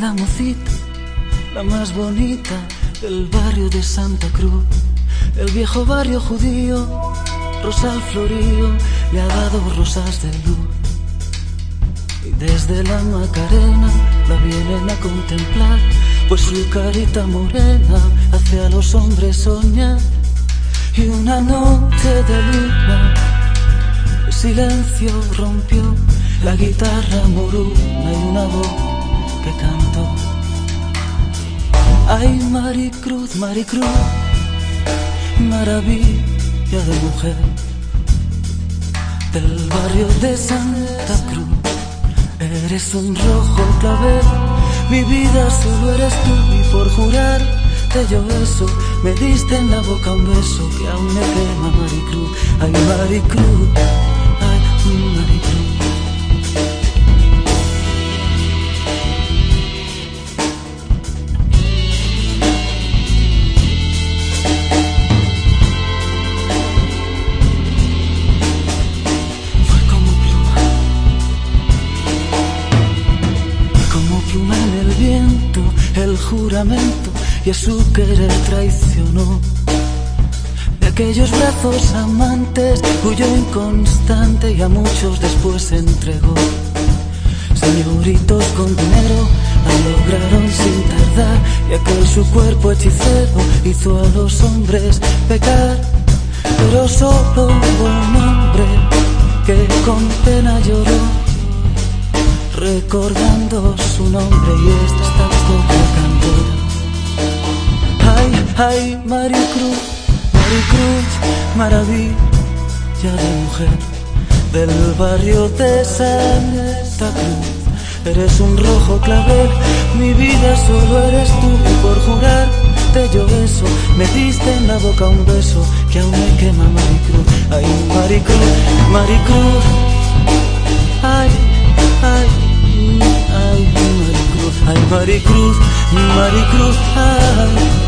la mocita, la más bonita del barrio de Santa Cruz. El viejo barrio judío, rosal florío, le ha dado rosas de luz. Y desde la Macarena la vienen a contemplar, pues su carita morena hace a los hombres soñar. Y una noche de luna, el silencio rompió la guitarra moruna y una voz Ay, Maricruz, Maricruz, maravilla de mujer del barrio de Santa Cruz. Eres un rojo clavel, mi vida solo eres tú y por jurar te yo eso, me diste en la boca un beso que aún me quema Maricruz. Ay, Maricruz, el juramento y a su querer traicionó. De aquellos brazos amantes, huyó inconstante y a muchos después entregó. Señoritos con dinero la lograron sin tardar y aquel su cuerpo hechicero hizo a los hombres pecar. Pero solo hubo un hombre que con pena lloró recordando su nombre y esta Ay, ay, Maricruz, Maricruz, maravilla de mujer del barrio de Santa Cruz. Eres un rojo clavel, mi vida solo eres tú y por jurar te yo beso, me diste en la boca un beso que aún me quema Maricruz. Ay, Maricruz, Maricruz, Maricruz, Maricruz, ay. mm.